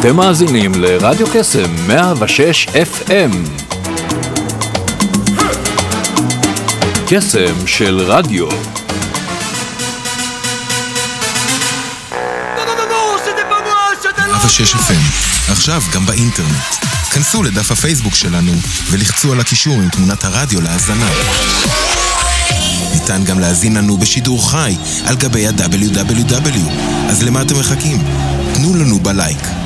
אתם מאזינים לרדיו קסם 106 FM. קסם של רדיו. FM, עכשיו גם באינטרנט. כנסו לדף הפייסבוק שלנו ולחצו על הקישור עם תמונת הרדיו להאזנה. ניתן גם להזין לנו בשידור חי על גבי ה-WW. אז למה אתם מחכים? תנו לנו בלייק.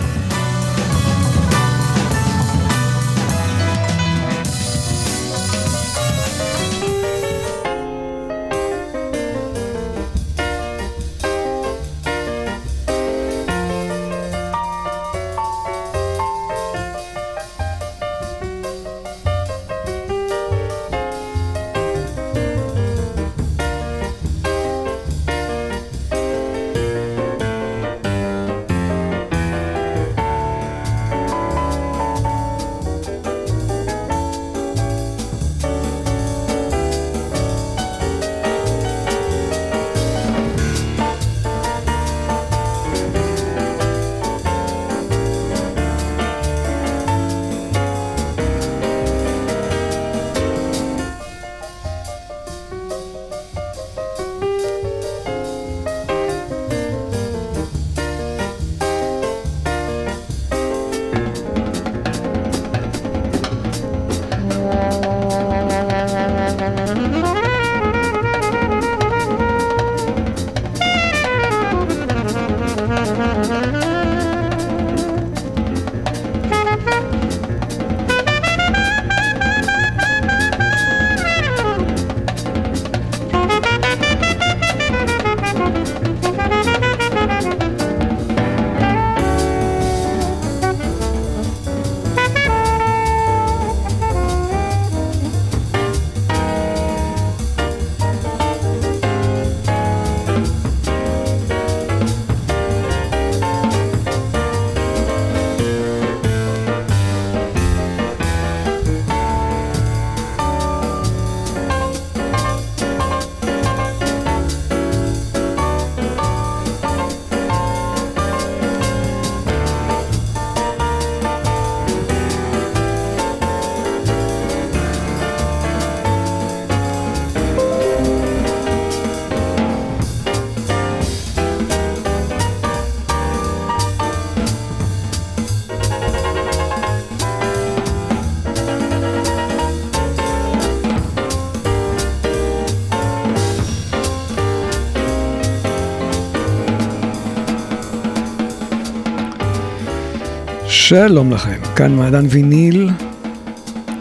שלום לכם, כאן מעדן ויניל,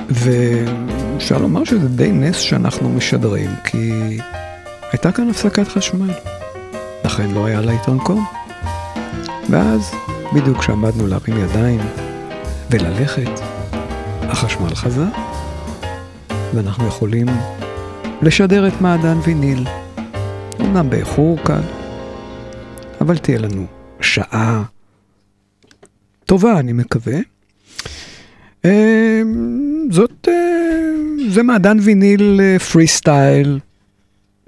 ואפשר לומר שזה די נס שאנחנו משדרים, כי הייתה כאן הפסקת חשמל, לכן לא היה לעיתון קום. ואז, בדיוק כשעמדנו להרים ידיים וללכת, החשמל חזר, ואנחנו יכולים לשדר את מעדן ויניל, אמנם באיחור קל, אבל תהיה לנו שעה טובה, אני מקווה. אמ, זאת, אה, זה מעדן ויניל פרי סטייל,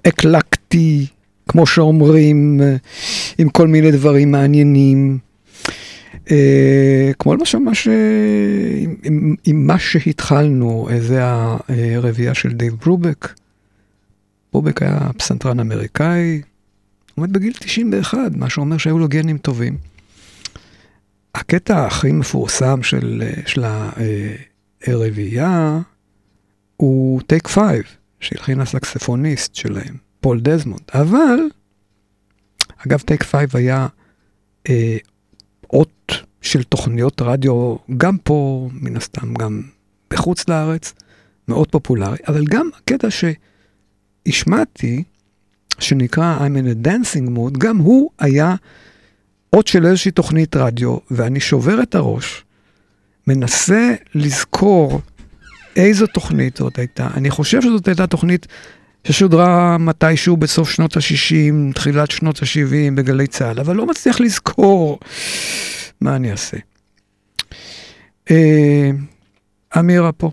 אקלקטי, כמו שאומרים, אה, עם כל מיני דברים מעניינים. אה, כמו למשל מה ש... עם, עם מה שהתחלנו, זה הרביעייה של דייב ברובק. ברובק היה פסנתרן אמריקאי, ומת בגיל 91, מה שאומר שהיו לו גנים טובים. הקטע הכי מפורסם של, של הרביעייה הוא Take Five, שהלחין הסקספוניסט שלהם, פול דזמונד. אבל, אגב, Take Five היה אה, אות של תוכניות רדיו, גם פה, מן הסתם, גם בחוץ לארץ, מאוד פופולרי, אבל גם הקטע שהשמעתי, שנקרא I'm in a dancing mood, גם הוא היה אות של איזושהי תוכנית רדיו, ואני שובר את הראש, מנסה לזכור איזו תוכנית זאת הייתה. אני חושב שזאת הייתה תוכנית ששודרה מתישהו בסוף שנות ה-60, תחילת שנות ה-70 בגלי צה"ל, אבל לא מצליח לזכור מה אני אעשה. אה, אמירה פה,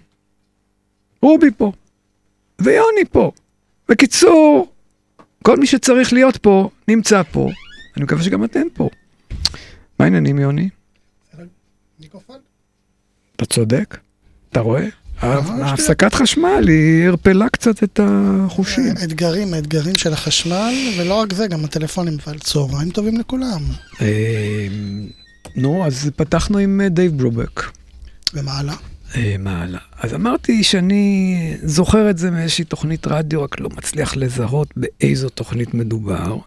רובי פה, ויוני פה. בקיצור, כל מי שצריך להיות פה, נמצא פה. אני מקווה שגם אתם פה. מה העניינים, יוני? אתה צודק, אתה רואה? ההפסקת חשמל היא ערפלה קצת את החושים. אתגרים, האתגרים של החשמל, ולא רק זה, גם הטלפונים, אבל צהריים טובים לכולם. אה, נו, אז פתחנו עם אה, דייב ברובק. ומה הלאה? אה, מה הלאה? אז אמרתי שאני זוכר את זה מאיזושהי תוכנית רדיו, רק לא מצליח לזהות באיזו תוכנית מדובר.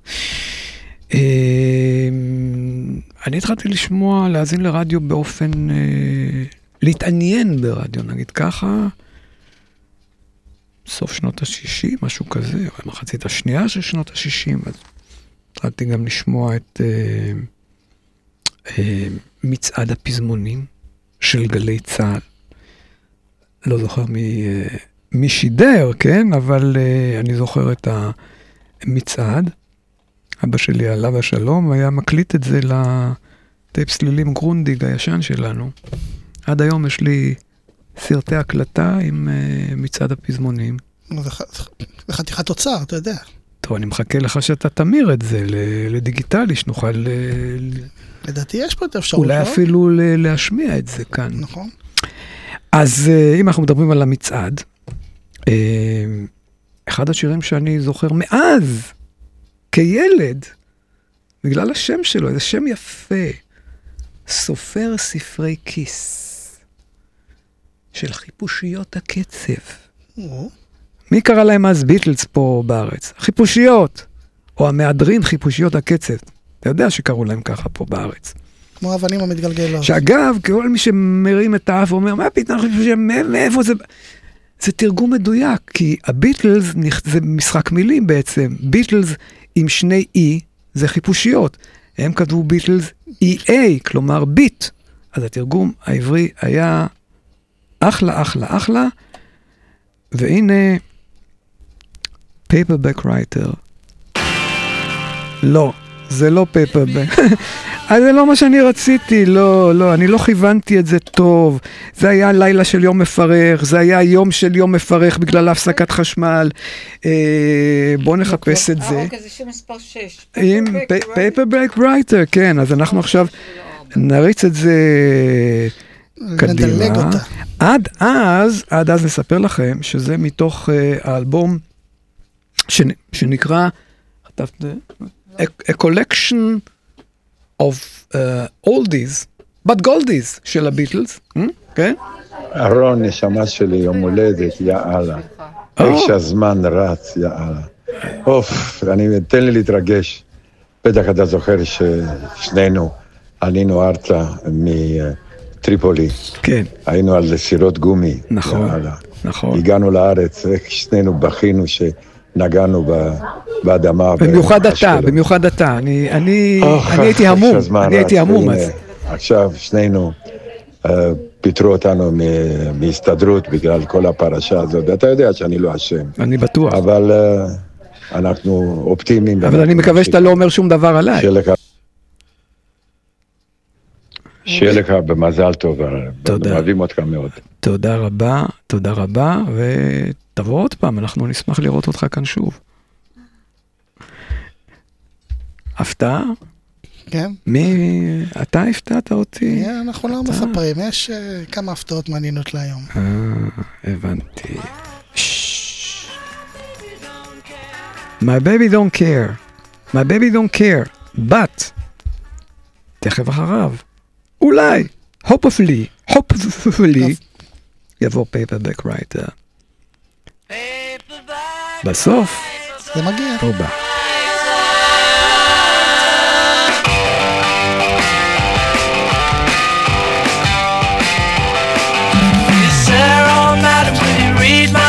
אני התחלתי לשמוע, להאזין לרדיו באופן להתעניין ברדיו, נגיד ככה, סוף שנות ה-60, משהו כזה, או המחצית השנייה של שנות ה-60, אז התחלתי גם לשמוע את אה, אה, מצעד הפזמונים של גלי צה"ל. לא זוכר מי, אה, מי שידר, כן? אבל אה, אני זוכר את המצעד. אבא שלי, עליו השלום, היה מקליט את זה לטייפ סלילים גרונדיג הישן שלנו. עד היום יש לי סרטי הקלטה עם uh, מצעד הפזמונים. זה חתיכת תוצר, אתה יודע. טוב, אני מחכה לך שאתה תמיר את זה לדיגיטלי, שנוכל... לדעתי יש פה את האפשרות, אולי לא? אפילו להשמיע את זה כאן. נכון. אז uh, אם אנחנו מדברים על המצעד, אחד השירים שאני זוכר מאז, כילד, בגלל השם שלו, איזה שם יפה, סופר ספרי כיס. של חיפושיות הקצב. מי קרא להם אז ביטלס פה בארץ? חיפושיות, או המהדרין חיפושיות הקצב. אתה יודע שקראו להם ככה פה בארץ. כמו אבנים המתגלגלות. שאגב, כל מי שמרים את האף ואומר, מה פתאום חיפושיות, מאיפה זה... זה תרגום מדויק, כי הביטלס זה משחק מילים בעצם. ביטלס עם שני e זה חיפושיות. הם כתבו ביטלס EA, כלומר ביט. אז התרגום העברי היה אחלה, אחלה, אחלה. והנה, פייפרבק רייטר. לא, זה לא פייפרבק. אז זה לא מה שאני רציתי, לא, לא, אני לא כיוונתי את זה טוב. זה היה לילה של יום מפרך, זה היה יום של יום מפרך בגלל הפסקת חשמל. אה, בואו נחפש את זה. אה, אוקיי, זה שם מספר 6. עם Paperback Writer, כן, אז אנחנו עכשיו נריץ את זה קדימה. עד אז, עד אז נספר לכם שזה מתוך uh, האלבום שנקרא, a, a collection of uh, oldies, but goldies של הביטלס, hmm? כן? אהרון, נשמה שלי, יום הולדת, יא אללה. איך שהזמן רץ, יא אללה. אוף, תן לי להתרגש. בטח אתה זוכר ששנינו עלינו ארצה מ... טריפולי. כן. היינו על סירות גומי. נכון, נכון. הגענו לארץ, שנינו בכינו שנגענו באדמה. במיוחד אתה, במיוחד אתה. אני, אני, אני הייתי המום, אני הייתי המום אז. עכשיו שנינו uh, פיטרו אותנו מהסתדרות בגלל כל הפרשה הזאת, ואתה יודע שאני לא אשם. אני בטוח. אבל uh, אנחנו אופטימיים. אבל אני מקווה שאתה לא אומר שום דבר עליי. שיהיה לך במזל טוב, תודה. אוהבים אותך מאוד. תודה רבה, תודה רבה, ותבוא עוד פעם, אנחנו נשמח לראות אותך כאן שוב. הפתעה? כן. מי, אתה הפתעת אותי? אנחנו לא מספרים, יש אה, כמה הפתעות מעניינות להיום. אה, הבנתי. My baby don't care. My baby don't care, but... תכף אחריו. אולי, hopefully, hopefully, יבוא paperback writer. בסוף, זה מגיע. הוא בא. read my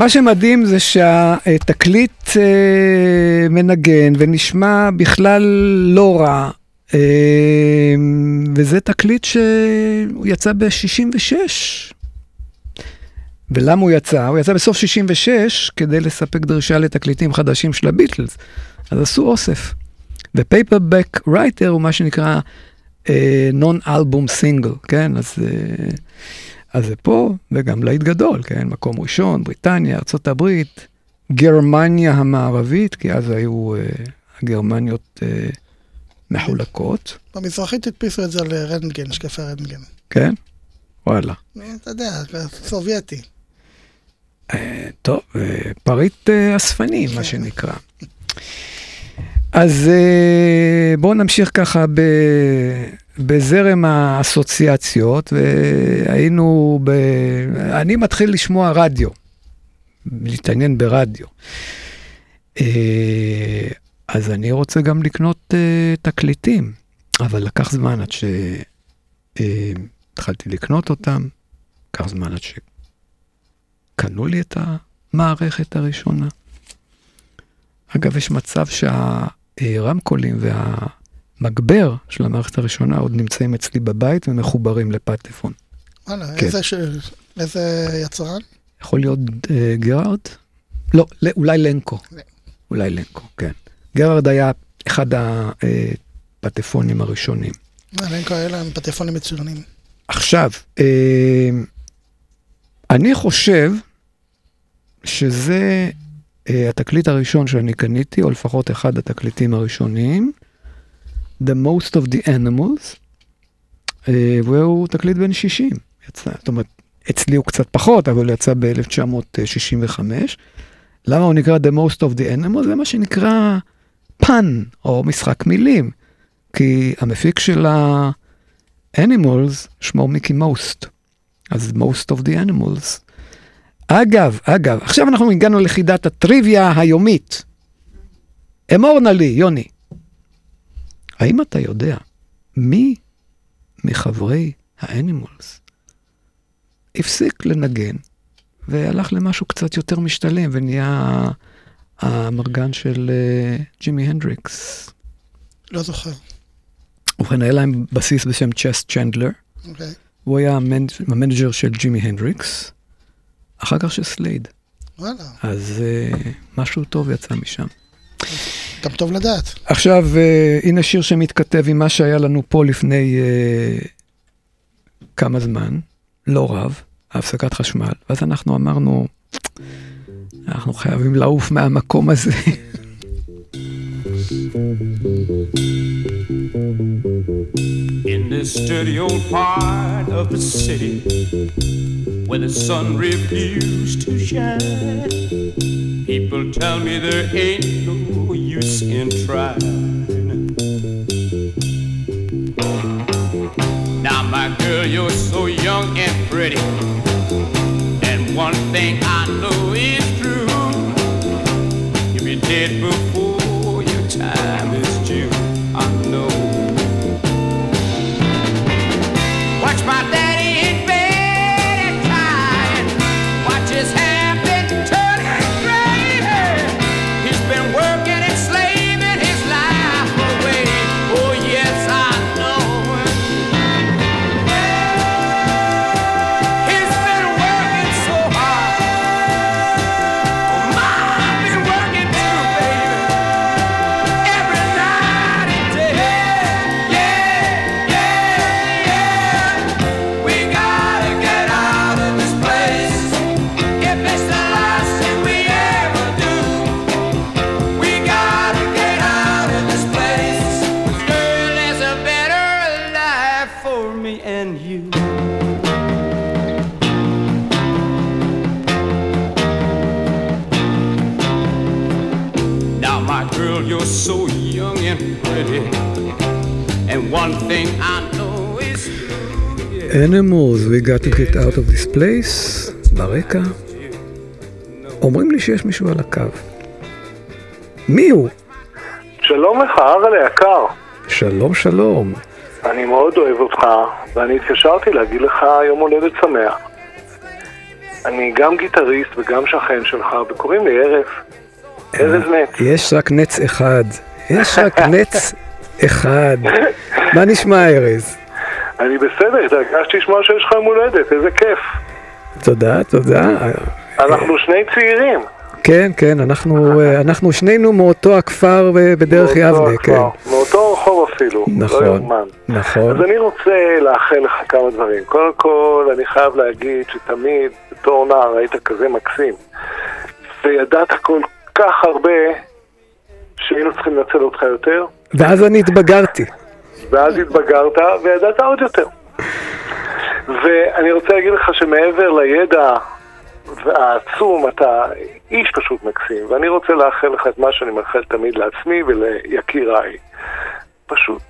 מה שמדהים זה שהתקליט אה, מנגן ונשמע בכלל לא רע, אה, וזה תקליט שהוא יצא ב-66. ולמה הוא יצא? הוא יצא בסוף 66 כדי לספק דרישה לתקליטים חדשים של הביטלס. אז עשו אוסף. ו Paperback Writer הוא מה שנקרא non album single, כן? אז, אה, אז זה פה, וגם להיט גדול, כן? מקום ראשון, בריטניה, ארה"ב, גרמניה המערבית, כי אז היו אה, הגרמניות אה, מחולקות. במזרחית הדפיסו את זה לרנטגן, שקפי רנטגן. כן? וואלה. אתה יודע, סובייטי. אה, טוב, אה, פריט אה, אספני, מה שנקרא. אז אה, בואו נמשיך ככה ב, בזרם האסוציאציות, והיינו ב... אני מתחיל לשמוע רדיו, להתעניין ברדיו. אה, אז אני רוצה גם לקנות אה, תקליטים, אבל לקח זמן עד שהתחלתי לקנות אותם, לקח זמן עד שקנו לי את המערכת הראשונה. אגב, יש מצב שהרמקולים והמגבר של המערכת הראשונה עוד נמצאים אצלי בבית ומחוברים לפטפון. וואלה, כן. איזה ש- איזה יצרן? יכול להיות אה, גרארד? לא, ל- אולי לנקו. אולי לנקו, כן. גרארד היה אחד הפטפונים הראשונים. אה, אין כאלה, הם פטפונים מצוינים. עכשיו, אה, אני חושב שזה אה, התקליט הראשון שאני קניתי, או לפחות אחד התקליטים הראשונים, The Most of the Animals, אה, והוא תקליט בן 60. יצא, זאת אומרת, אצלי הוא קצת פחות, אבל הוא יצא ב-1965. למה הוא נקרא The Most of the Animals? זה מה שנקרא פן, או משחק מילים. כי המפיק של ה-Animals שמו מיקי מוסט. אז Most of the Animals. אגב, אגב, עכשיו אנחנו הגענו לחידת הטריוויה היומית. אמור נא לי, יוני. האם אתה יודע מי מחברי האנימולס הפסיק לנגן והלך למשהו קצת יותר משתלם ונהיה המרגן של אה, ג'ימי הנדריקס? לא זוכר. ובכן, היה להם בסיסט בשם צ'ס צ'נדלר. אוקיי. הוא היה המנ- ה manager של ג'ימי הנדריקס, אחר כך של סלייד. וואלה, אז uh, משהו טוב יצא משם. גם טוב לדעת. עכשיו, uh, הנה שיר שמתכתב עם מה שהיה לנו פה לפני uh, כמה זמן, לא רב, הפסקת חשמל, ואז אנחנו אמרנו, אנחנו חייבים לעוף מהמקום הזה. In this dirty old part of the city where the sun refused to shine, people tell me there ain't no use in trying. Now, my girl, you're so young and pretty, and one thing I Animals, we got to get out of this place, ברקע. אומרים לי שיש מישהו על הקו. מי הוא? שלום לך, ארל היקר. שלום שלום. אני מאוד אוהב אותך, ואני התקשרתי להגיד לך יום הולדת שמח. אני גם גיטריסט וגם שכן שלך, וקוראים לי ארז. ארז נץ. יש רק נץ אחד. יש רק נץ אחד. מה נשמע, ארז? אני בסדר, התרגשתי לשמוע שיש לך יום הולדת, איזה כיף. תודה, תודה. אנחנו שני צעירים. כן, כן, אנחנו, אה, אנחנו שנינו מאותו הכפר אה, בדרך יבנה, כן. מאותו רחוב אפילו. נכון, לא יאומן. נכון. אז אני רוצה לאחל לך כמה דברים. קודם כל, אני חייב להגיד שתמיד, בתור נער, היית כזה מקסים. וידעת כל כך הרבה, שהיינו צריכים לנצל אותך יותר, ואז אני התבגרתי. ואז התבגרת, וידעת עוד יותר. ואני רוצה להגיד לך שמעבר לידע העצום, אתה איש פשוט מקסים, ואני רוצה לאחל לך את מה שאני מאחל תמיד לעצמי וליקיריי. פשוט,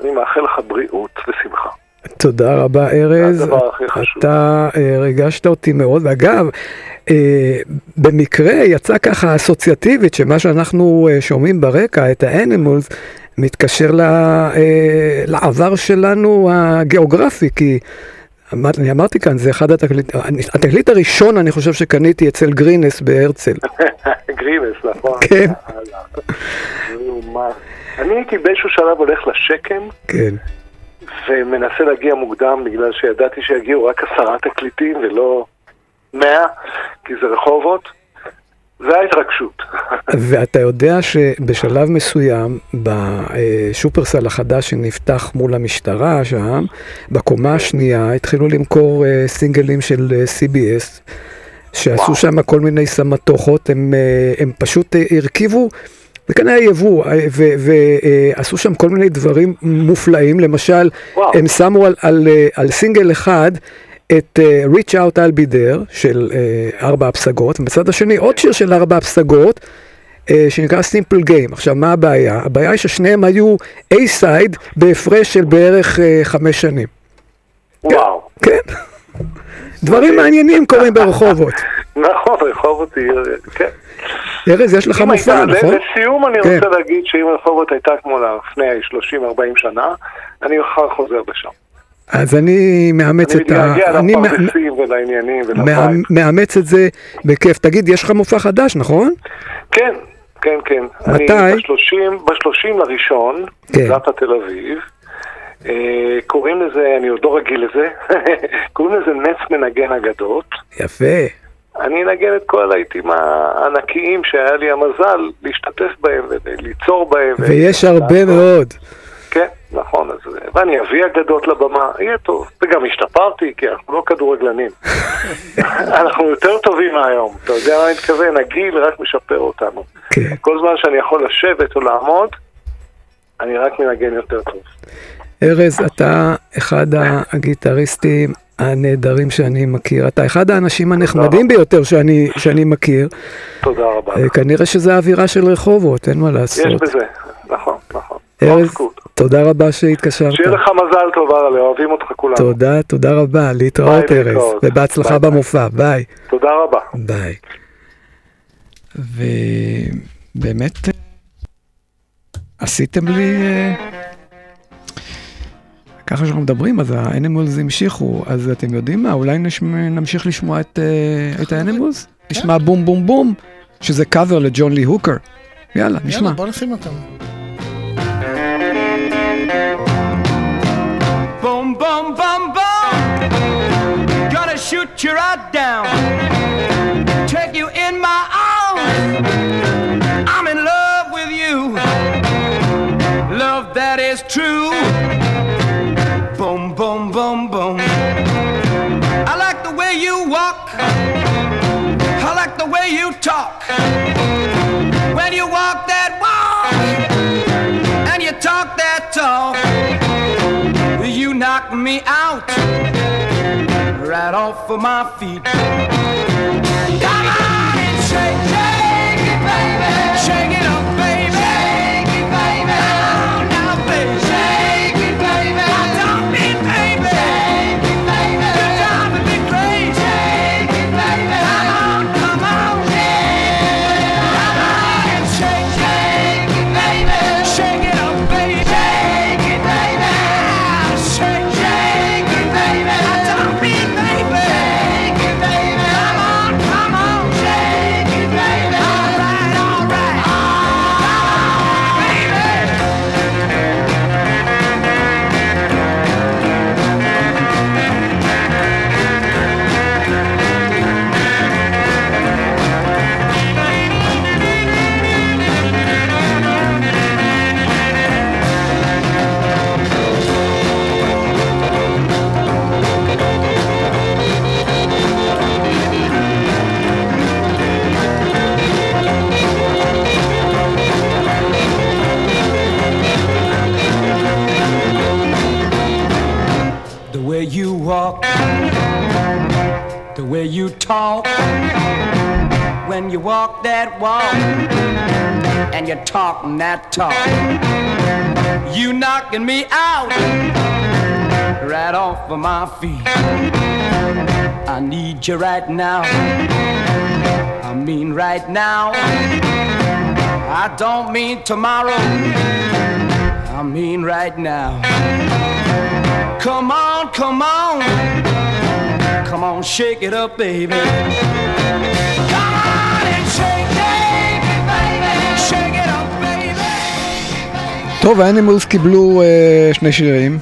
אני מאחל לך בריאות ושמחה. תודה רבה, ארז. אתה אה, ריגשת אותי מאוד. ואגב, אה, במקרה יצא ככה אסוציאטיבית, שמה שאנחנו אה, שומעים ברקע, את האנימולס, מתקשר ל, אה, לעבר שלנו הגיאוגרפי, כי אמר- אני אמרתי כאן, זה אחד התקליטים, התקליט הראשון אני חושב שקניתי אצל גרינס בהרצל. גרימס, נכון? כן. אני הייתי באיזשהו שלב הולך לשקם, כן. ומנסה להגיע מוקדם בגלל שידעתי שיגיעו רק עשרה תקליטים ולא מאה, כי זה רחובות. זה ההתרגשות. ואתה יודע שבשלב מסוים, בשופרסל החדש שנפתח מול המשטרה שם, בקומה השנייה התחילו למכור אה, סינגלים של אה, CBS, שעשו וואו. שם כל מיני סמטוחות, הם, אה, הם פשוט הרכיבו, זה כנראה יבוא, ועשו שם כל מיני דברים מופלאים, למשל, וואו. הם שמו על, על, על סינגל אחד את אה, Reach Out I'll Be There של uh, ארבע הפסגות, ובצד השני עוד שיר של ארבע הפסגות, uh, שנקרא Simple Game. עכשיו, מה הבעיה? הבעיה היא ששניהם היו A-Side בהפרש של בערך חמש שנים. וואו. כן. דברים מעניינים קורים ברחובות. נכון, רחובות היא... כן. ארז, יש לך מופע, נכון? לסיום אני כן. רוצה להגיד שאם רחובות הייתה כמו לפני 30-40 שנה, אני מחר חוזר לשם. אז אני מאמץ אני את ה... מתגעגע אני מא- לפרדסים ולעניינים ולבית. מאמץ את זה בכיף. תגיד, יש לך מופע חדש, נכון? כן, כן, כן. מתי? אני בשלושים, בשלושים לראשון, כן. תל אביב. אה, קוראים לזה, אני עוד לא רגיל לזה, קוראים לזה נץ מנגן אגדות. יפה. אני אנגן את כל הלהיטים הענקיים שהיה לי המזל להשתתף בהם וליצור בהם. ויש הרבה מאוד. נכון, אז, ואני אביא אגדות לבמה, יהיה טוב. וגם השתפרתי, כי אנחנו לא כדורגלנים. אנחנו יותר טובים מהיום, אתה יודע מה אני מתכוון? הגיל רק משפר אותנו. כן. כל זמן שאני יכול לשבת או לעמוד, אני רק מנגן יותר טוב. ארז, אתה אחד הגיטריסטים הנהדרים שאני מכיר. אתה אחד האנשים הנחמדים ביותר שאני, שאני מכיר. תודה רבה. אה, כנראה שזה האווירה של רחובות, אין מה יש לעשות. בזה, נכון, נכון. ארז. תודה רבה שהתקשרת. שיהיה לך מזל טוב, ארלה, אוהבים אותך כולנו. תודה, תודה רבה, להתראות ארז. ובהצלחה. במופע, ביי. תודה רבה. ביי. ובאמת, אה, עשיתם לי... אה, ככה שאנחנו מדברים, אז האנימולס המשיכו, אז אתם יודעים מה, אולי נשמע, נמשיך לשמוע את, אה, את האנימולס? נשמע בום בום בום, שזה קאבר לג'ון לי הוקר. יאללה, נשמע. יאללה, בוא נשים אותם. Boom, boom, boom, boom. Gonna shoot you right down. Take you in my arms. I'm in love with you. Love that is true. Boom, boom, boom, boom. I like the way you walk. I like the way you talk. You knock me out right off of my feet. Talking that talk. You knocking me out right off of my feet. I need you right now. I mean right now. I don't mean tomorrow. I mean right now. Come on, come on. Come on, shake it up, baby. טוב, האנימלס קיבלו אה, שני שירים.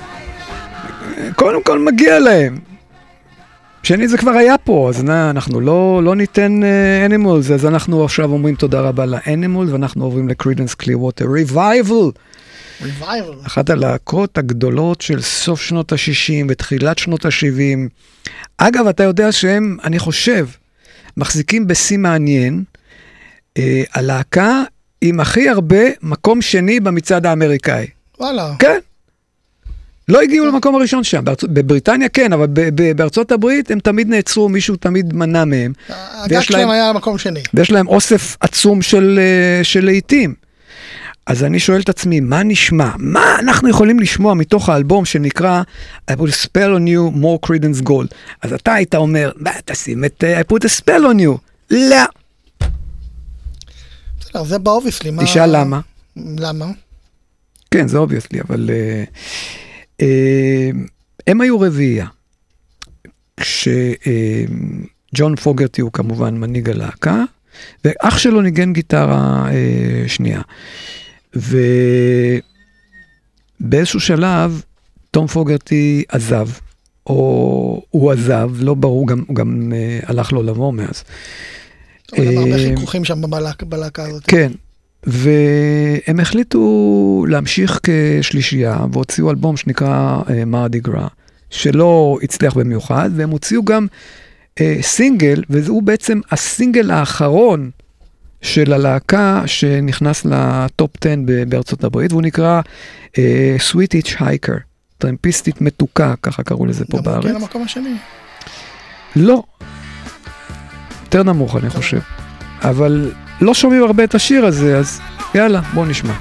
אה, קודם כל מגיע להם. שנית, זה כבר היה פה, אז נא, אנחנו לא, לא ניתן אנימלס, אז אנחנו עכשיו אומרים תודה רבה לאנימלס, ואנחנו עוברים ל Creedence Clearwater Revival. Revival. אחת הלהקות הגדולות של סוף שנות ה-60 ותחילת שנות ה-70. אגב, אתה יודע שהם, אני חושב, מחזיקים בשיא מעניין, אה, הלהקה עם הכי הרבה מקום שני במצעד האמריקאי. וואלה. כן. לא הגיעו למקום הראשון שם, בארצ... בבריטניה כן, אבל ב- ב- בארצות הברית הם תמיד נעצרו, מישהו תמיד מנע מהם. הגג שלהם להם- היה מקום שני. ויש להם אוסף עצום של, אה, של להיטים. אז אני שואל את עצמי, מה נשמע? מה אנחנו יכולים לשמוע מתוך האלבום שנקרא I put a spell on you, more credence gold? אז אתה היית אומר, מה, תשים את אה, I put a spell on you. לא. בסדר, זה ב obviously. מה- תשאל למה. למה? כן, זה obviously, אבל אה, אה, הם היו רביעייה. כשג'ון פוגרטי הוא כמובן מנהיג הלהקה, ואח שלו ניגן גיטרה אה, שנייה. ובאיזשהו שלב, תום פוגרטי עזב, או הוא עזב, לא ברור, גם, גם אה, הלך לעולמו מאז. הרבה אה, חיכוכים שם בלהק- בלהקה הזאת. כן, והם החליטו להמשיך כשלישייה, והוציאו אלבום שנקרא מרדי גרא, שלא הצליח במיוחד, והם הוציאו גם אה, סינגל, והוא בעצם הסינגל האחרון של הלהקה שנכנס לטופ 10 ב- בארצות הברית, והוא נקרא אה, Sweet Hitchhiker, טרמפיסטית מתוקה, ככה קראו לזה פה גם הוא הגיע בארץ. למקום השני. לא. יותר נמוך אני חושב. אבל לא שומעים הרבה את השיר הזה, אז יאללה, בואו נשמע.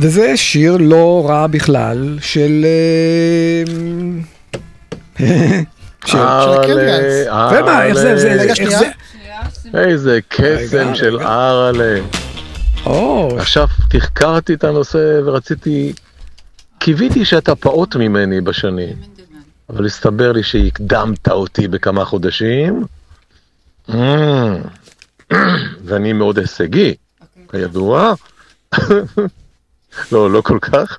וזה שיר לא רע בכלל של... אה, של- הקריאנס. ומה, איך זה, איך. זה? איזה קסם של. ארלה. עכשיו תחקרתי את הנושא ורציתי, קיוויתי שאתה פעוט ממני בשנים, אבל הסתבר לי שהקדמת אותי בכמה חודשים, Mm. ואני מאוד הישגי, כידוע. לא, לא כל כך.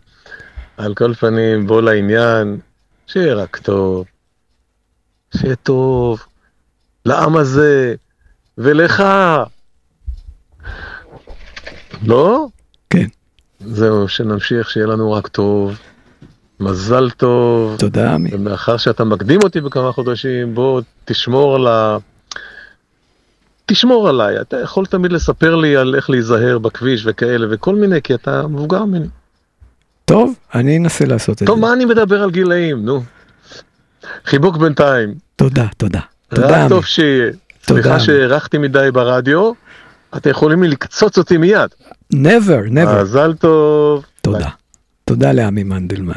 על כל פנים, בוא לעניין, שיהיה רק טוב, שיהיה טוב, לעם הזה, ולך. לא? כן. זהו, שנמשיך, שיהיה לנו רק טוב. מזל טוב. תודה, עמי. ומאחר שאתה מקדים אותי בכמה חודשים, בוא תשמור על ה... תשמור עליי, אתה יכול תמיד לספר לי על איך להיזהר בכביש וכאלה וכל מיני, כי אתה מבוגר ממני. טוב, אני אנסה לעשות את טוב, זה. מה אני מדבר על גילאים, נו. חיבוק בינתיים. תודה, תודה. תודה, רק. טוב שיהיה. תודה, סליחה. שהארכתי מדי ברדיו, אתם יכולים לקצוץ אותי מיד. never, never. מזל טוב. תודה. תודה לעמי מנדלמן.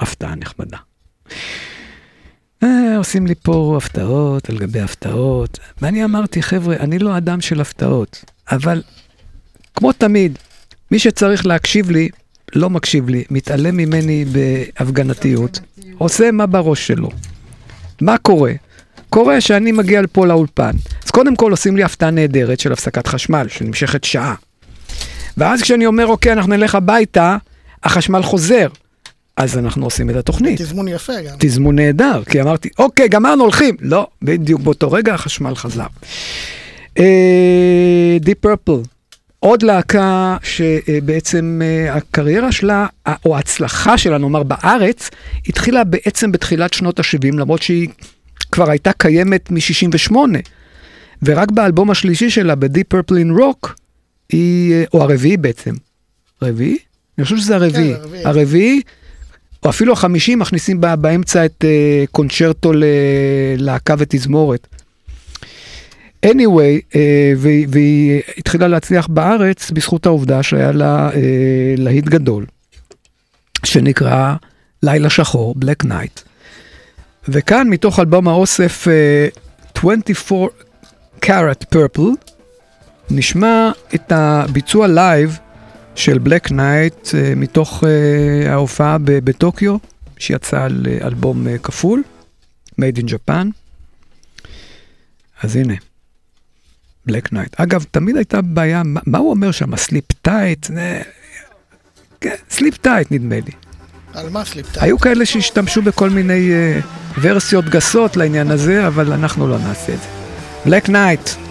הפתעה נחמדה. אה, עושים לי פה הפתעות על גבי הפתעות, ואני אמרתי, חבר'ה, אני לא אדם של הפתעות, אבל כמו תמיד, מי שצריך להקשיב לי, לא מקשיב לי, מתעלם ממני בהפגנתיות, עושה מה בראש שלו. מה קורה? קורה שאני מגיע לפה לאולפן, אז קודם כל עושים לי הפתעה נהדרת של הפסקת חשמל, שנמשכת שעה. ואז כשאני אומר, אוקיי, אנחנו נלך הביתה, החשמל חוזר. אז אנחנו עושים את התוכנית. תזמון יפה גם. תזמון נהדר, כי אמרתי, אוקיי, גמרנו, הולכים. לא, בדיוק באותו רגע החשמל חזר. דיפ פרפל, עוד להקה שבעצם אה, הקריירה שלה, אה, או ההצלחה שלה, נאמר, בארץ, התחילה בעצם בתחילת שנות ה-70, למרות שהיא כבר הייתה קיימת מ-68. ורק באלבום השלישי שלה, ב-Deep Purple in Rock, היא, אה, או הרביעי בעצם. רביעי? אני חושב שזה הרביעי. כן, הרביעי. הרביעי. או אפילו החמישי, מכניסים בה- באמצע את uh, קונצ'רטו ללהקה ותזמורת. anyway, uh, והיא התחילה להצליח בארץ בזכות העובדה שהיה לה uh, להיט גדול, שנקרא לילה שחור, Black Night. וכאן מתוך אלבום האוסף uh, 24 Carat Purple, נשמע את הביצוע לייב של Black Night מתוך uh, ההופעה בטוקיו, שיצא על uh, אלבום כפול, Made in Japan. אז הנה, Black Night. אגב, תמיד הייתה בעיה, מה, הוא אומר שם? Sleep tight? Sleep tight נדמה לי. על מה sleep tight? היו כאלה שהשתמשו בכל מיני ורסיות גסות לעניין הזה, אבל אנחנו לא נעשה את זה. Black Night.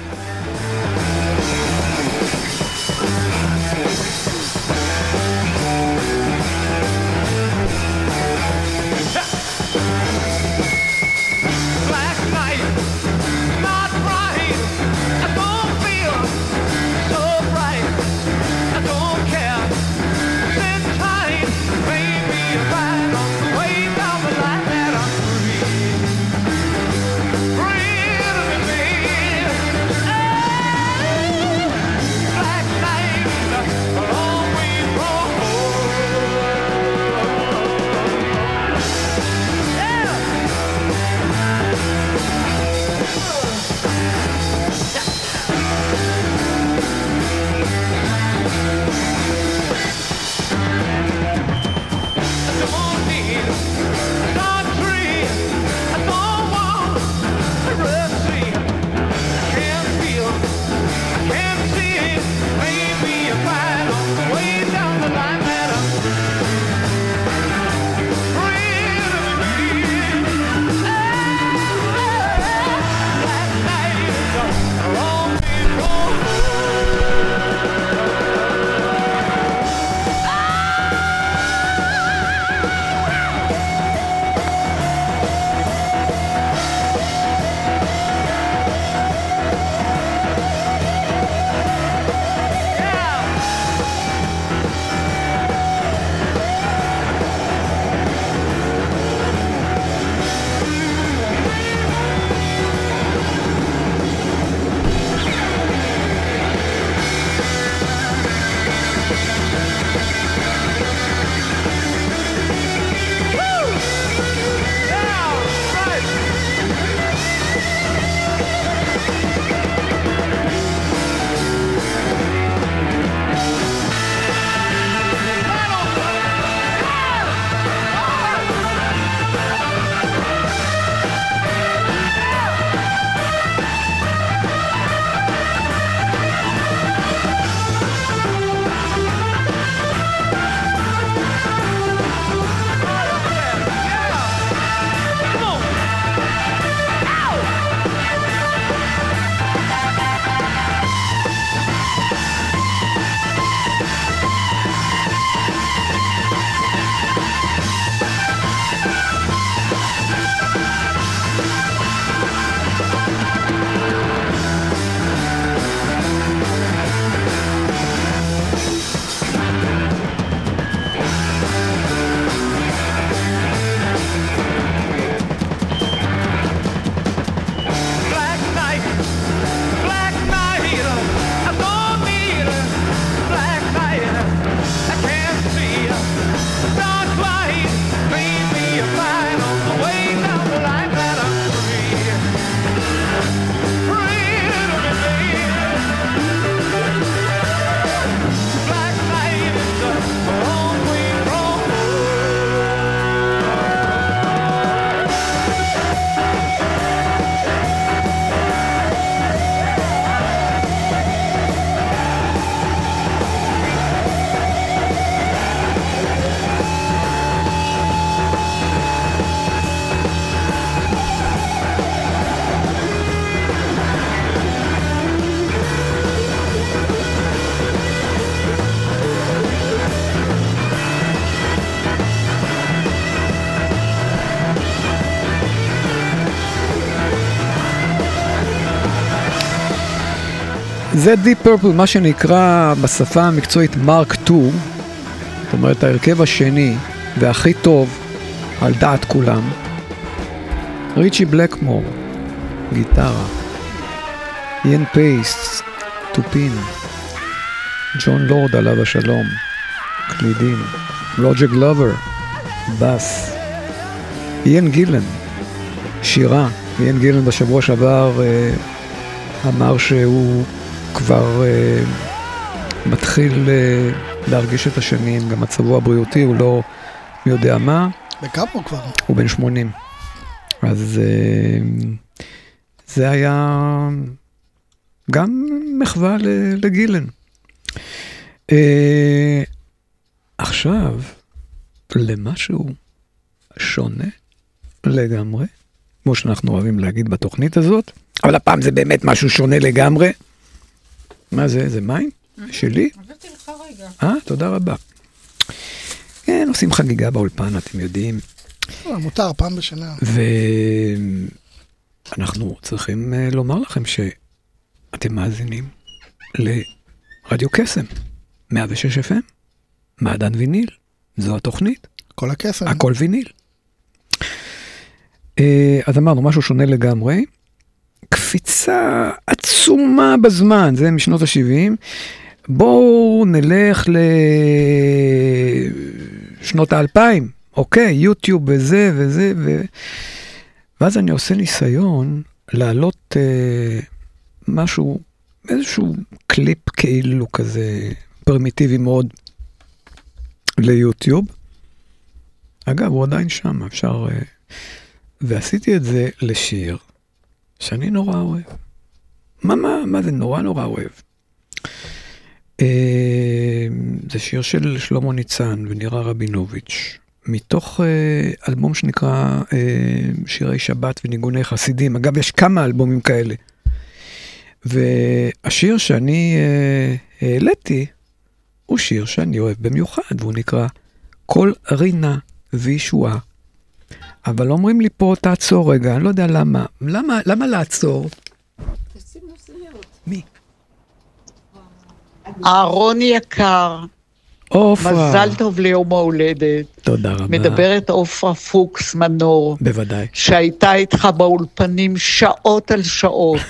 זה Deep Purple, מה שנקרא בשפה המקצועית מרק 2, זאת אומרת ההרכב השני והכי טוב על דעת כולם. ריצ'י בלקמור, גיטרה, איין פייס, תופין, ג'ון לורד עליו השלום, קלידים, רוג'ר גלובר, בס, איין גילן, שירה, איין גילן בשבוע שעבר אה, אמר שהוא כבר אה, מתחיל אה, להרגיש את השנים, גם מצבו הבריאותי הוא לא מי יודע מה, הוא כבר? הוא בן 80. אז אה, זה היה גם מחווה לגילן. אה, עכשיו, למשהו שונה לגמרי, כמו שאנחנו אוהבים להגיד בתוכנית הזאת, אבל הפעם זה באמת משהו שונה לגמרי. מה זה? זה מים? שלי? הבאתי לך רגע. אה, תודה רבה. כן, עושים חגיגה באולפן, אתם יודעים. אה, מותר, פעם בשנה. ואנחנו צריכים אה, לומר לכם שאתם מאזינים לרדיו קסם, 106 FM, מעדן ויניל, זו התוכנית, כל הקסם. הכל ויניל. אה, אז אמרנו, משהו שונה לגמרי. קפיצה עצומה בזמן, זה משנות ה-70. בואו נלך לשנות האלפיים, אוקיי, יוטיוב וזה וזה, ו... ואז אני עושה ניסיון להעלות אה, משהו, איזשהו קליפ כאילו כזה פרימיטיבי מאוד ליוטיוב. אגב, הוא עדיין שם, אפשר... אה, ועשיתי את זה לשיר שאני נורא אוהב. מה, מה, מה זה נורא נורא אוהב? אה, זה שיר של שלמה ניצן ונירה רבינוביץ', מתוך אה, אלבום שנקרא אה, שירי שבת וניגוני חסידים. אגב, יש כמה אלבומים כאלה. והשיר שאני העליתי הוא שיר שאני אוהב במיוחד, והוא נקרא "כל רינה וישועה". אבל אומרים לי פה, תעצור רגע, אני לא יודע למה. למה, למה לעצור? מי? אהרון יקר, עופרה. מזל טוב ליום ההולדת. תודה רבה. מדברת עופרה פוקס מנור, בוודאי. שהייתה איתך באולפנים שעות על שעות.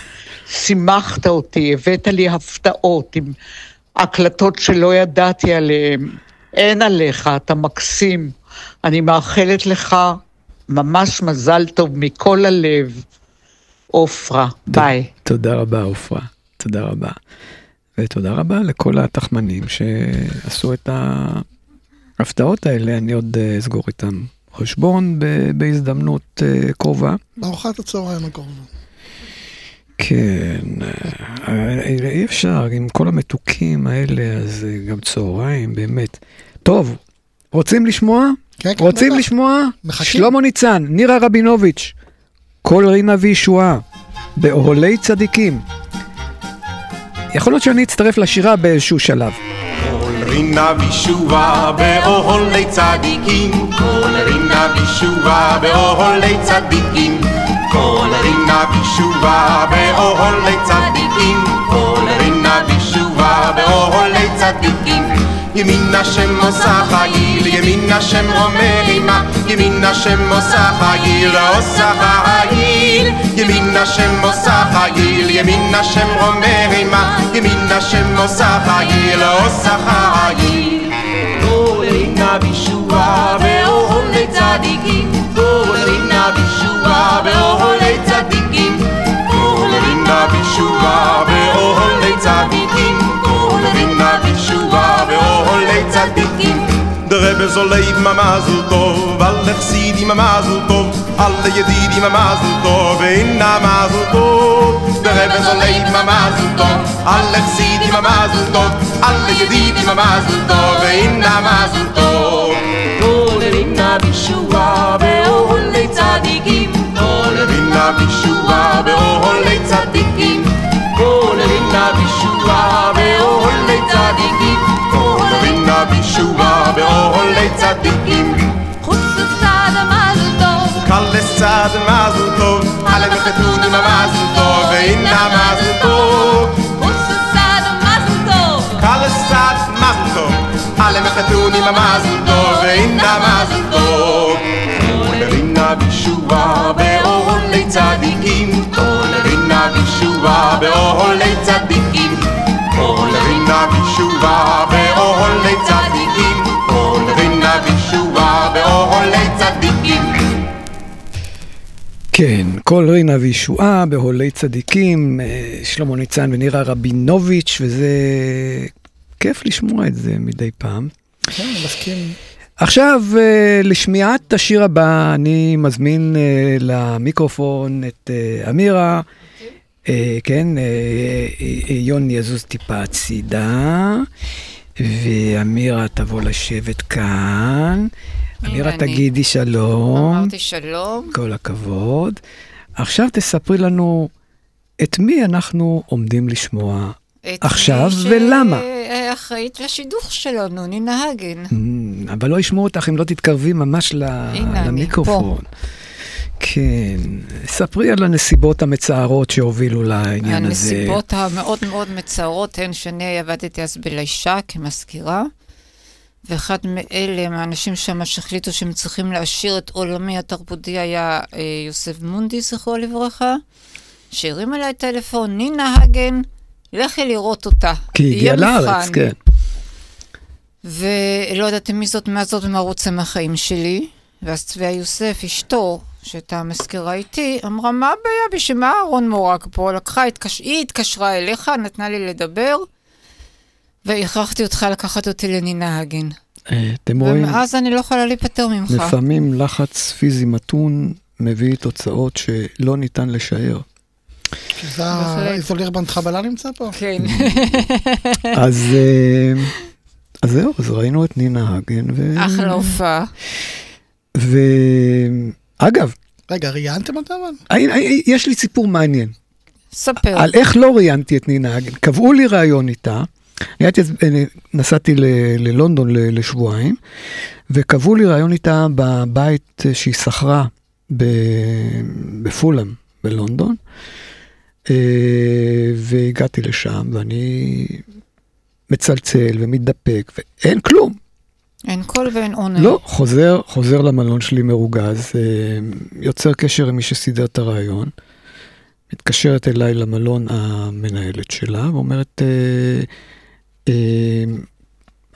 שימחת אותי, הבאת לי הפתעות עם הקלטות שלא ידעתי עליהן. אין עליך, אתה מקסים. אני מאחלת לך ממש מזל טוב מכל הלב. עופרה, ביי. תודה רבה, עופרה. תודה רבה. ותודה רבה לכל התחמנים שעשו את ההפתעות האלה, אני עוד אה, אסגור איתם חשבון ב- בהזדמנות אה, קרובה. בארוחת הצהריים הקרובה. כן, אה, אי אפשר, עם כל המתוקים האלה, אז גם צהריים, באמת. טוב, רוצים לשמוע? כן, כן, רוצים בטח. לשמוע? מחכים. שלמה ניצן, נירה רבינוביץ', כל רינה וישועה, באוהלי צדיקים. יכול להיות שאני אצטרף לשירה באיזשהו שלב. כל רינה וישועה באוהלי צדיקים, כל רינה וישועה באוהלי צדיקים, כל רינה וישועה באוהלי צדיקים, כל רינה וישועה באוהלי צדיקים. ימין השם עושה חיל, ימין השם אומר עמה, ימין השם עושה חיל, עושה חיל. ימין השם עושה חיל, ימין השם אומר עמה, ימין השם עושה חיל, עושה חיל. דרבה זולייב ממזל טוב, alle חסידים ממזל טוב, alle ידידים ממזל טוב, ואינה מזל טוב. דרבה זולייב ממזל טוב, alle חסידים ממזל טוב, alle ידידים ממזל טוב, ואינה מזל טוב. כל רינה וישועה באוהלי צדיקים, כל רינה וישועה באוהלי צדיקים, צדיקים. חוץ לצד המזל טוב. קל לצד המזל טוב. על המחתון עם המזל טוב. והנה המזל טוב. חוץ לצד המזל טוב. קל לצד המזל טוב. על המחתון עם המזל טוב. והנה המזל טוב. רינה בישועה באור לצדיקים. רינה בישועה באור לצדיקים. רינה בישועה באור לצדיקים. כן, כל רינה וישועה בהולי צדיקים, אה, שלמה ניצן ונירה רבינוביץ', וזה כיף לשמוע את זה מדי פעם. כן, מסכים. עכשיו, אה, לשמיעת השיר הבא, אני מזמין אה, למיקרופון את אמירה. אה, כן, יוני יזוז טיפה הצידה, ואמירה תבוא לשבת כאן. אני. תגידי שלום. אמרתי שלום. כל הכבוד. עכשיו תספרי לנו את מי אנחנו עומדים לשמוע עכשיו מי ולמה. שאחראית לשידוך שלנו, נינה הגן. Mm, אבל לא ישמעו אותך אם לא תתקרבי ממש ל- הנה אני, למיקרופון. כן, ספרי על הנסיבות המצערות שהובילו לעניין הזה. הנסיבות המאוד מאוד מצערות הן שאני עבדתי אז בלישה כמזכירה, ואחד מאלה, מהאנשים שם שהחליטו שהם צריכים להשאיר את עולמי התרבותי היה אה, יוסף מונדי, זכרו לברכה, שהרים אליי טלפון, נינה הגן, לכי לראות אותה. כי היא הגיעה לארץ, מבחן." כן. ולא ידעתי מי זאת, מה זאת ומה רוצה מהחיים שלי. ואז צביה יוסף, אשתו, שהייתה מזכירה איתי, אמרה, מה הבעיה? בשביל מה אהרון מורג פה? לקחה, התקש... היא התקשרה אליך, נתנה לי לדבר, והכרחתי אותך לקחת אותי לנינה הגן. אה, אתם רואים, ומאז אני לא יכולה להיפטר ממך. לפעמים לחץ פיזי מתון מביא תוצאות שלא ניתן לשער. שזה האיזוליר בן חבלה נמצא פה? כן. אז אה, אז זהו, אז ראינו את נינה הגן. אחלה הופעה. ואגב, רגע, ראיינתם אותה אבל? יש לי סיפור מעניין. ספר. על איך לא ראיינתי את נינה הגן. קבעו לי ראיון איתה. אני הייתי, נסעתי ל- ללונדון ל- לשבועיים, וקבעו לי ראיון איתה בבית שהיא שכרה בפולאם בלונדון, אה, והגעתי לשם, ואני מצלצל ומתדפק, ואין כלום. אין קול ואין עונה. לא, חוזר, חוזר למלון שלי מרוגז, אה, יוצר קשר עם מי שסידר את הרעיון, מתקשרת אליי למלון המנהלת שלה, ואומרת, אה,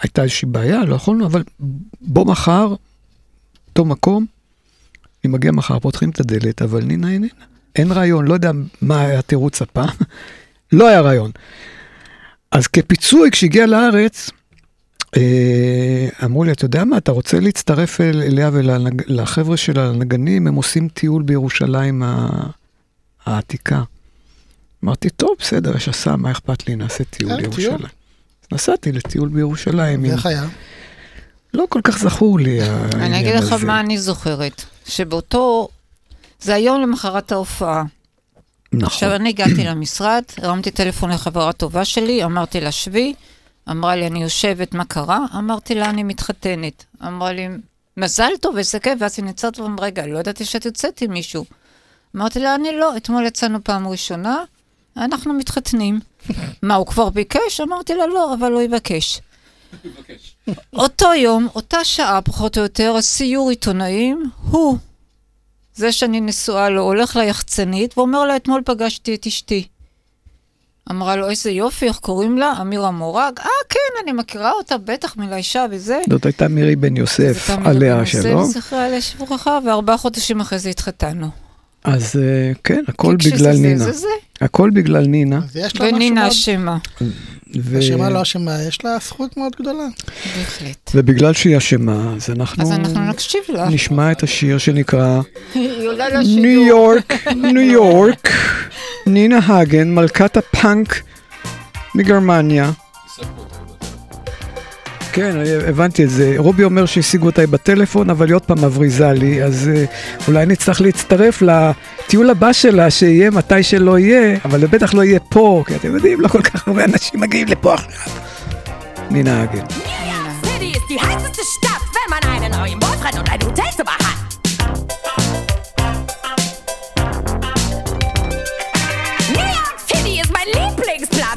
הייתה איזושהי בעיה, לא יכולנו, אבל בוא מחר, אותו מקום, אני מגיע מחר, פותחים את הדלת, אבל נינה איננה. אין רעיון, לא יודע מה היה התירוץ הפעם, לא היה רעיון. אז כפיצוי, כשהגיע לארץ, אה, אמרו לי, אתה יודע מה, אתה רוצה להצטרף אל- אליה ולחבר'ה של הנגנים, הם עושים טיול בירושלים העתיקה. אמרתי, טוב, בסדר, יש הסעה, מה אכפת לי, נעשה טיול אה. בירושלים. נסעתי לטיול בירושלים. ואיך היה? לא כל כך זכור לי העניין אני אגיד לך הזה. מה אני זוכרת. שבאותו... זה היום למחרת ההופעה. נכון. עכשיו, אני הגעתי למשרד, הרמתי טלפון לחברה טובה שלי, אמרתי לה, שבי. אמרה לי, אני יושבת, מה קרה? אמרתי לה, אני מתחתנת. אמרה לי, מזל טוב, איזה כיף. ואז היא נעצרת ואמרה, רגע, לא ידעתי שאת יוצאת עם מישהו. אמרתי לה, אני לא, אתמול יצאנו פעם ראשונה, אנחנו מתחתנים. מה, הוא כבר ביקש? אמרתי לה, לא, אבל הוא יבקש. אותו יום, אותה שעה, פחות או יותר, הסיור עיתונאים, הוא, זה שאני נשואה לו, הולך ליחצנית ואומר לה, אתמול פגשתי את אשתי. אמרה לו, איזה יופי, איך קוראים לה? אמירה מורג? אה, כן, אני מכירה אותה, בטח מלאישה וזה. זאת הייתה מירי בן יוסף, זאת הייתה מירי עליה בן יוסף, שלום. זכרה עליה שברכה, וארבעה חודשים אחרי זה התחתנו. אז אה, כן, הכל בגלל זה, נינה. זה זה. הכל בגלל נינה. ונינה. אשמה. ו- אשמה לא אשמה, יש לה זכות מאוד גדולה. בהחלט. ובגלל שהיא אשמה, אז אנחנו אז אנחנו נקשיב לה. נשמע את השיר שנקרא. ניו יורק, ניו יורק, נינה הגן, מלכת הפאנק מגרמניה. כן, אני הבנתי את זה. רובי אומר שהשיגו אותי בטלפון, אבל היא עוד פעם מבריזה לי, אז אה, אולי נצטרך להצטרף לטיול הבא שלה, שיהיה מתי שלא יהיה, אבל זה בטח לא יהיה פה, כי אתם יודעים, לא כל כך הרבה אנשים מגיעים לפה עכשיו. נינה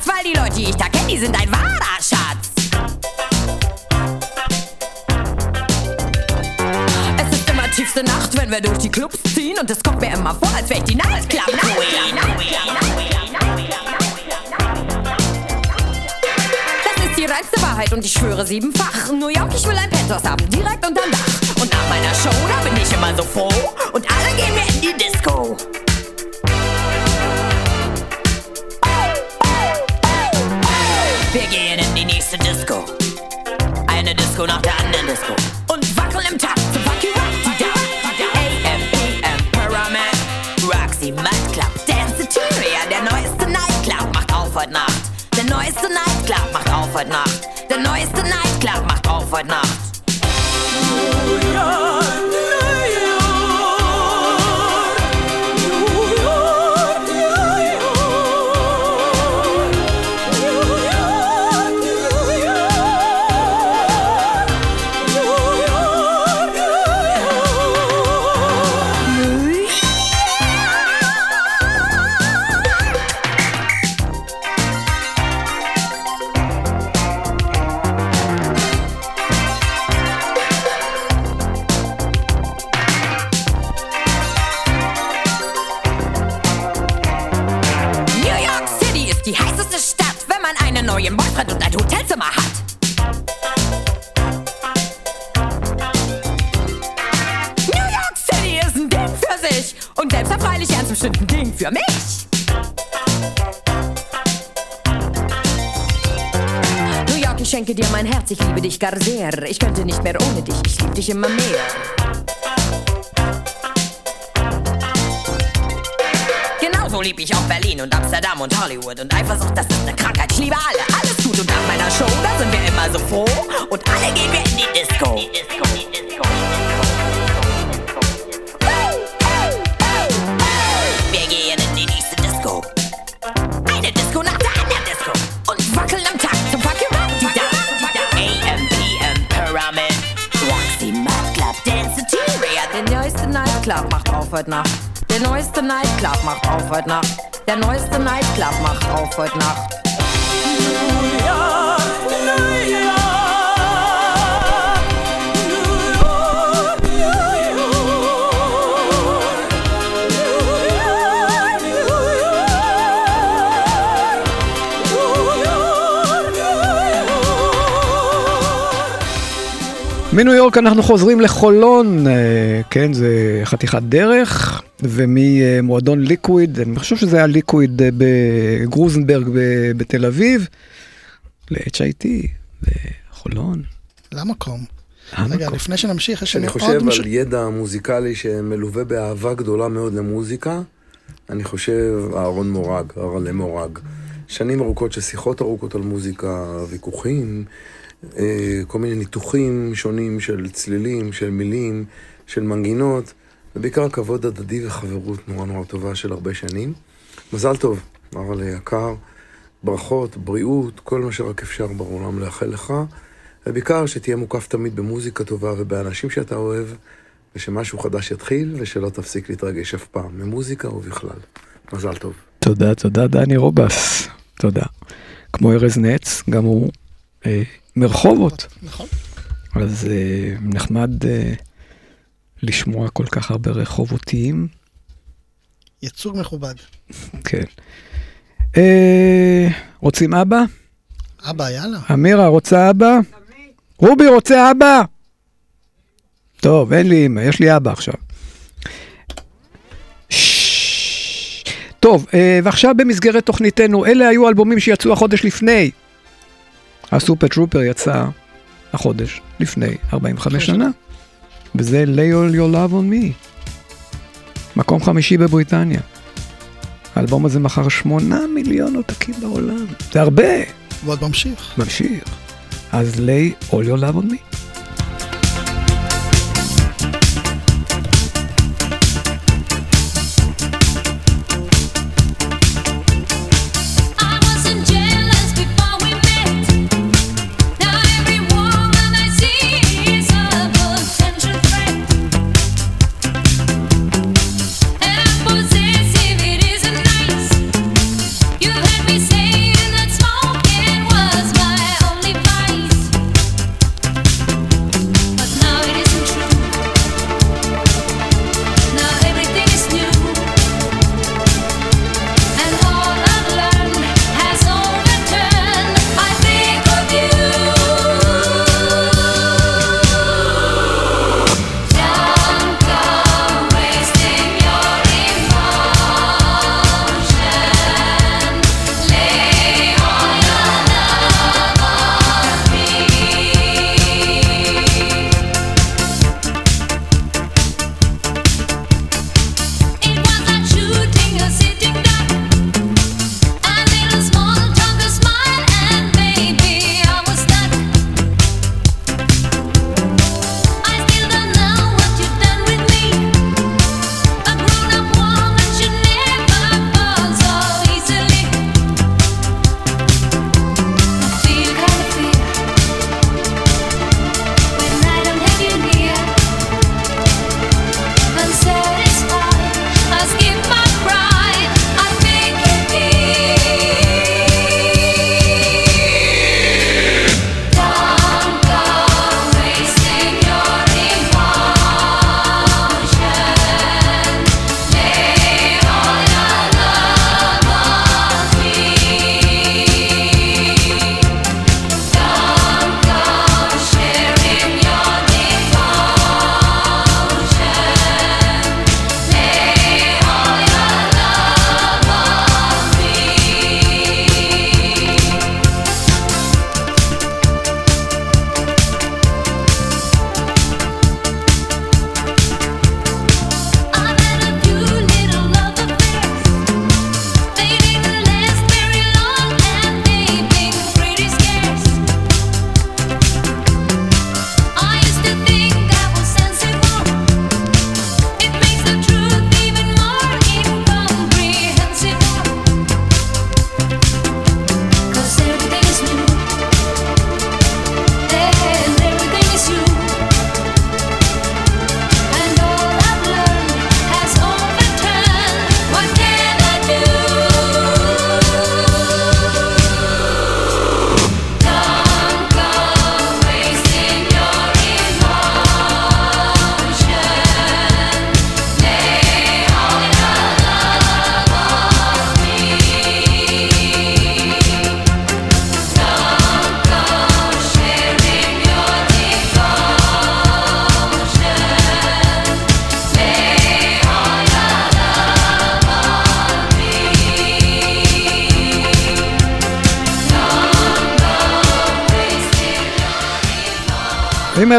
weil die Leute, die ich da kenne, die sind ein wahrer erste Nacht, wenn wir durch die Clubs ziehen und es kommt mir immer vor, als wäre ich die Nightclub Queen. Das ist die reinste Wahrheit und ich schwöre siebenfach. New York, ich will ein Penthouse haben, direkt unterm Dach. Und nach meiner Show, da bin ich immer so froh und alle gehen wir in die Disco. Wir gehen in die nächste Disco. Eine Disco nach der anderen Disco. Auf heute Nacht. Der neueste Nightclub macht auf heute Nacht. Gar sehr. Ich könnte nicht mehr ohne dich, ich liebe dich immer mehr. Genauso lieb ich auch Berlin und Amsterdam und Hollywood und Eifersucht, das ist eine Krankheit. Ich liebe alle, alles gut und nach meiner Show, da sind wir immer so froh und alle gehen wir in die Disco. Wir Nightclub macht auf heute Nacht. Der neueste Nightclub macht auf heute Nacht. Der neueste Nightclub macht auf heute Nacht. מניו יורק אנחנו חוזרים לחולון, אה, כן, זה חתיכת דרך, וממועדון ליקוויד, אני חושב שזה היה ליקוויד אה, בגרוזנברג בתל אביב, ל-HIT בחולון. למקום. רגע, לפני שנמשיך, יש לנו אני עוד חושב מש... על ידע מוזיקלי שמלווה באהבה גדולה מאוד למוזיקה. אני חושב אהרון מורג, אהרלה מורג. שנים ארוכות של שיחות ארוכות על מוזיקה, ויכוחים, כל מיני ניתוחים שונים של צלילים, של מילים, של מנגינות, ובעיקר כבוד הדדי וחברות נורא נורא טובה של הרבה שנים. מזל טוב, אהרלה יקר, ברכות, בריאות, כל מה שרק אפשר בעולם לאחל לך. ובעיקר שתהיה מוקף תמיד במוזיקה טובה ובאנשים שאתה אוהב, ושמשהו חדש יתחיל, ושלא תפסיק להתרגש אף פעם, ממוזיקה ובכלל. מזל טוב. תודה, תודה דני רובס, תודה. כמו ארז נץ, גם הוא אה, מרחובות. נכון. אז אה, נחמד אה, לשמוע כל כך הרבה רחובותיים. ייצוג מכובד. כן. אה, רוצים אבא? אבא, יאללה. אמירה, רוצה אבא? רובי, רוצה אבא? טוב, אין לי אמא, יש לי אבא עכשיו. טוב, ועכשיו במסגרת תוכניתנו, אלה היו אלבומים שיצאו החודש לפני. הסופר טרופר יצא החודש לפני 45 שנה, וזה lay all your love on me. מקום חמישי בבריטניה. האלבום הזה מכר שמונה מיליון עותקים בעולם. זה הרבה. ועוד ממשיך. ממשיך. אז lay all your love on me.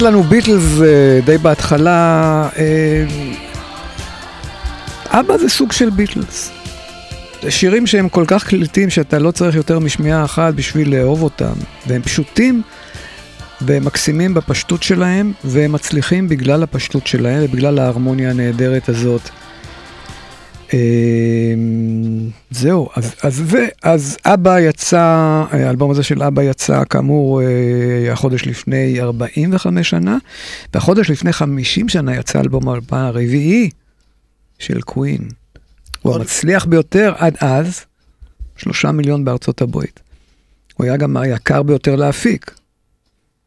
לנו ביטלס אה, די בהתחלה. אה, אבא זה סוג של ביטלס. שירים שהם כל כך קליטים שאתה לא צריך יותר משמיעה אחת בשביל לאהוב אותם. והם פשוטים והם מקסימים בפשטות שלהם, והם מצליחים בגלל הפשטות שלהם ובגלל ההרמוניה הנהדרת הזאת. אה, זהו, אז, אז, זה, אז אבא יצא, האלבום הזה של אבא יצא כאמור אה, החודש לפני 45 שנה, והחודש לפני 50 שנה יצא אלבום הרביעי של קווין. הוא המצליח ביותר עד אז, שלושה מיליון בארצות הברית. הוא היה גם היקר ביותר להפיק.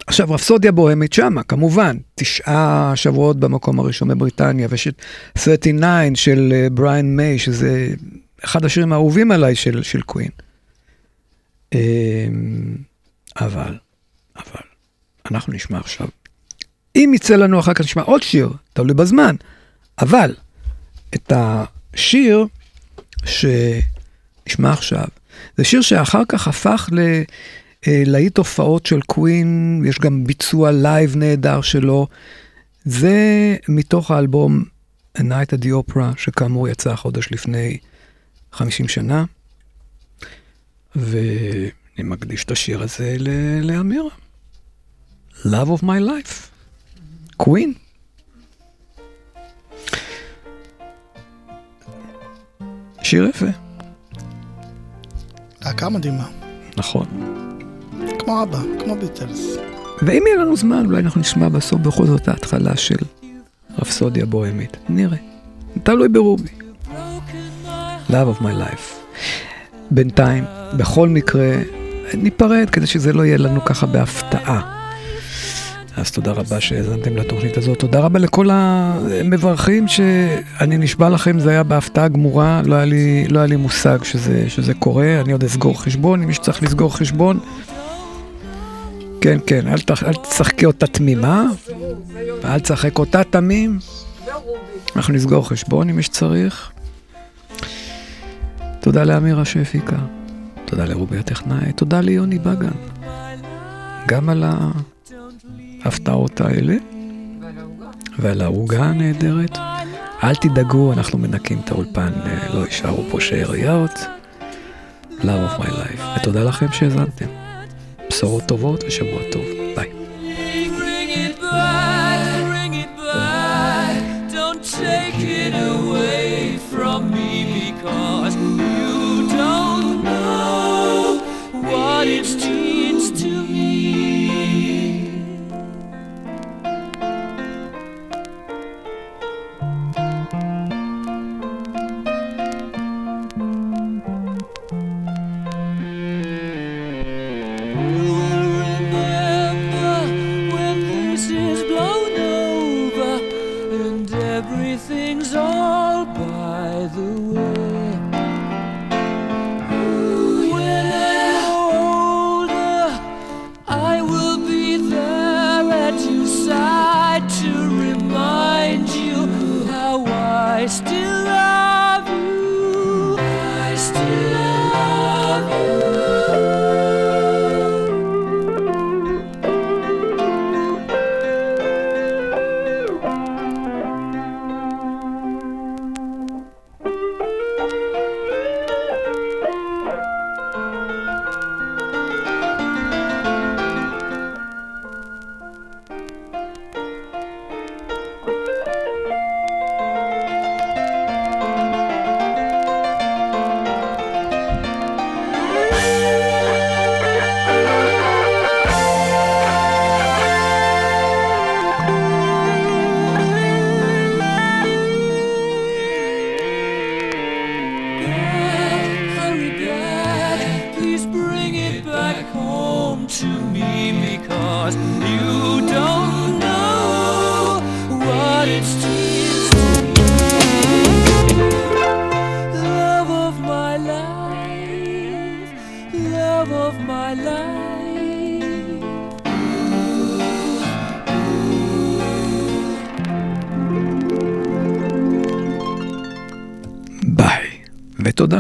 עכשיו, רפסודיה בוהמית שמה, כמובן, תשעה שבועות במקום הראשון בבריטניה, ויש את 39 של אה, בריאן מיי, שזה אחד השירים האהובים עליי של, של קווין. אמ, אבל, אבל, אנחנו נשמע עכשיו. אם יצא לנו אחר כך נשמע עוד שיר, תלוי בזמן, אבל את השיר שנשמע עכשיו, זה שיר שאחר כך הפך ל... אה, להיט הופעות של קווין, יש גם ביצוע לייב נהדר שלו. זה מתוך האלבום A Night at the Opera, שכאמור יצא חודש לפני 50 שנה. ואני מקדיש את השיר הזה ל- לאמירה. Love of my life. קווין. שיר יפה. להקה מדהימה. נכון. כמו אבא, כמו ביטלס. ואם יהיה לנו זמן, אולי אנחנו נשמע בסוף בכל זאת ההתחלה של רפסודיה בוהמית. נראה. תלוי ברובי. Love of my life. בינתיים, בכל מקרה, ניפרד כדי שזה לא יהיה לנו ככה בהפתעה. אז תודה רבה שהאזנתם לתוכנית הזאת. תודה רבה לכל המברכים שאני נשבע לכם, זה היה בהפתעה גמורה, לא היה לי, לא היה לי מושג שזה, שזה קורה. אני עוד אסגור חשבון, אם מי שצריך לסגור חשבון. כן, כן, אל, ת, אל תשחקי אותה תמימה, ואל תשחק אותה תמים. אנחנו נסגור חשבון עם מי שצריך. תודה לאמירה שהפיקה, תודה לרובי הטכנאי, תודה ליוני בגן, גם על ההפתעות האלה, ועל העוגה הנהדרת. אל תדאגו, אנחנו מנקים את האולפן, אה, לא יישארו פה שאריות. Love of my life, ותודה לכם שהאזנתם. בשורות טובות ושבוע טוב. ביי. Bring it